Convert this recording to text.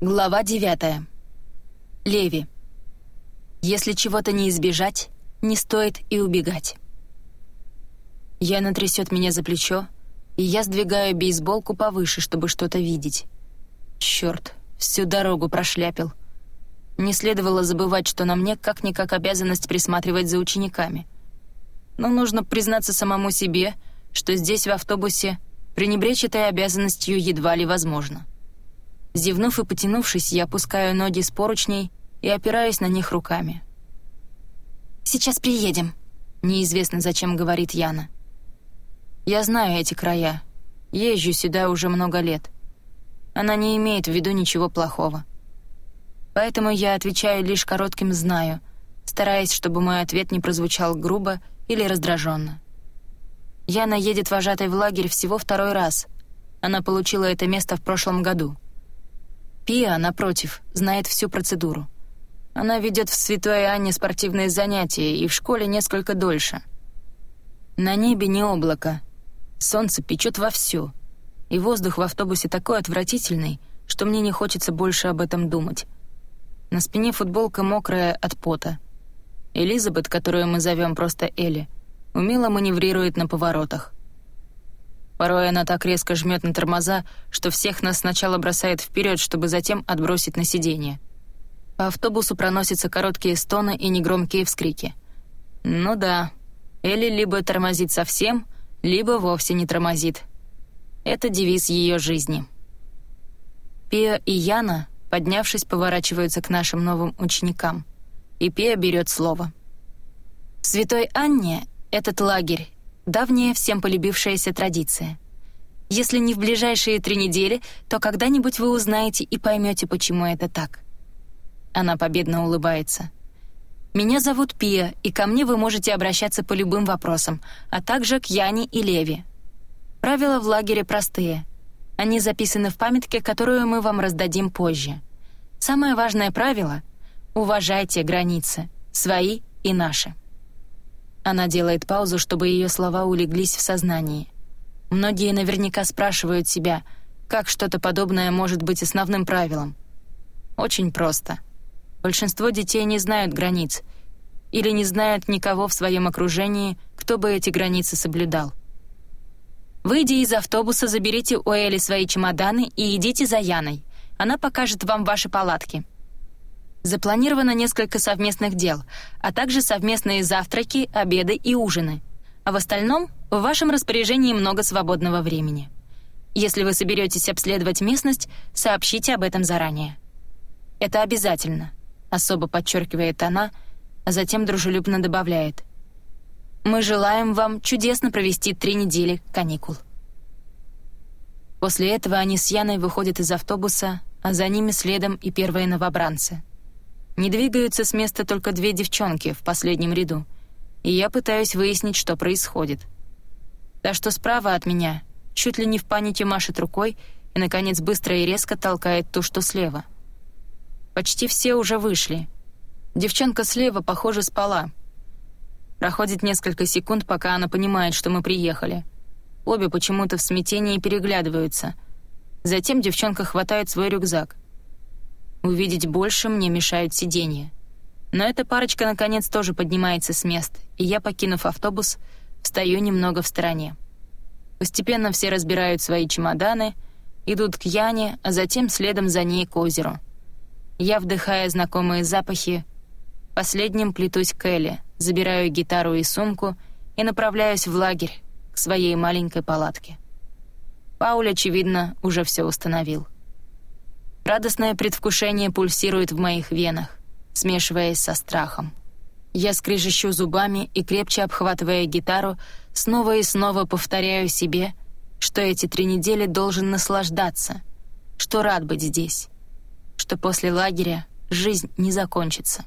Глава 9. Леви. Если чего-то не избежать, не стоит и убегать. Яна трясет меня за плечо, и я сдвигаю бейсболку повыше, чтобы что-то видеть. Черт, всю дорогу прошляпил. Не следовало забывать, что на мне как-никак обязанность присматривать за учениками. Но нужно признаться самому себе, что здесь, в автобусе, пренебречь этой обязанностью едва ли возможно. — Зевнув и потянувшись, я опускаю ноги с поручней и опираюсь на них руками. «Сейчас приедем», — неизвестно зачем говорит Яна. «Я знаю эти края. Езжу сюда уже много лет. Она не имеет в виду ничего плохого. Поэтому я отвечаю лишь коротким «знаю», стараясь, чтобы мой ответ не прозвучал грубо или раздраженно. Яна едет вожатой в лагерь всего второй раз. Она получила это место в прошлом году — Пия, напротив, знает всю процедуру. Она ведет в Святой Анне спортивные занятия и в школе несколько дольше. На небе не облако. Солнце печет вовсю. И воздух в автобусе такой отвратительный, что мне не хочется больше об этом думать. На спине футболка мокрая от пота. Элизабет, которую мы зовем просто Элли, умело маневрирует на поворотах. Порой она так резко жмет на тормоза, что всех нас сначала бросает вперед, чтобы затем отбросить на сиденье. По автобусу проносятся короткие стоны и негромкие вскрики. Ну да, Элли либо тормозит совсем, либо вовсе не тормозит. Это девиз ее жизни. Пия и Яна, поднявшись, поворачиваются к нашим новым ученикам. И Пия берет слово. В Святой Анне этот лагерь давняя всем полюбившаяся традиция. Если не в ближайшие три недели, то когда-нибудь вы узнаете и поймете, почему это так. Она победно улыбается. «Меня зовут Пия, и ко мне вы можете обращаться по любым вопросам, а также к Яне и Леве. Правила в лагере простые. Они записаны в памятке, которую мы вам раздадим позже. Самое важное правило — уважайте границы, свои и наши». Она делает паузу, чтобы ее слова улеглись в сознании. Многие наверняка спрашивают себя, как что-то подобное может быть основным правилом. Очень просто. Большинство детей не знают границ или не знают никого в своем окружении, кто бы эти границы соблюдал. Выйдя из автобуса, заберите у Эли свои чемоданы и идите за Яной. Она покажет вам ваши палатки. Запланировано несколько совместных дел, а также совместные завтраки, обеды и ужины. А в остальном в вашем распоряжении много свободного времени. Если вы соберетесь обследовать местность, сообщите об этом заранее. Это обязательно, особо подчеркивает она, а затем дружелюбно добавляет. Мы желаем вам чудесно провести три недели каникул. После этого они с Яной выходят из автобуса, а за ними следом и первые новобранцы — не двигаются с места только две девчонки в последнем ряду, и я пытаюсь выяснить, что происходит. Та, что справа от меня, чуть ли не в панике машет рукой и, наконец, быстро и резко толкает ту, что слева. Почти все уже вышли. Девчонка слева, похоже, спала. Проходит несколько секунд, пока она понимает, что мы приехали. Обе почему-то в смятении переглядываются. Затем девчонка хватает свой рюкзак — Увидеть больше мне мешают сиденья. Но эта парочка, наконец, тоже поднимается с мест, и я, покинув автобус, встаю немного в стороне. Постепенно все разбирают свои чемоданы, идут к Яне, а затем следом за ней к озеру. Я, вдыхая знакомые запахи, последним плетусь к Элли, забираю гитару и сумку и направляюсь в лагерь, к своей маленькой палатке. Пауль, очевидно, уже все установил. Радостное предвкушение пульсирует в моих венах, смешиваясь со страхом. Я скрежещу зубами и, крепче обхватывая гитару, снова и снова повторяю себе, что эти три недели должен наслаждаться, что рад быть здесь, что после лагеря жизнь не закончится.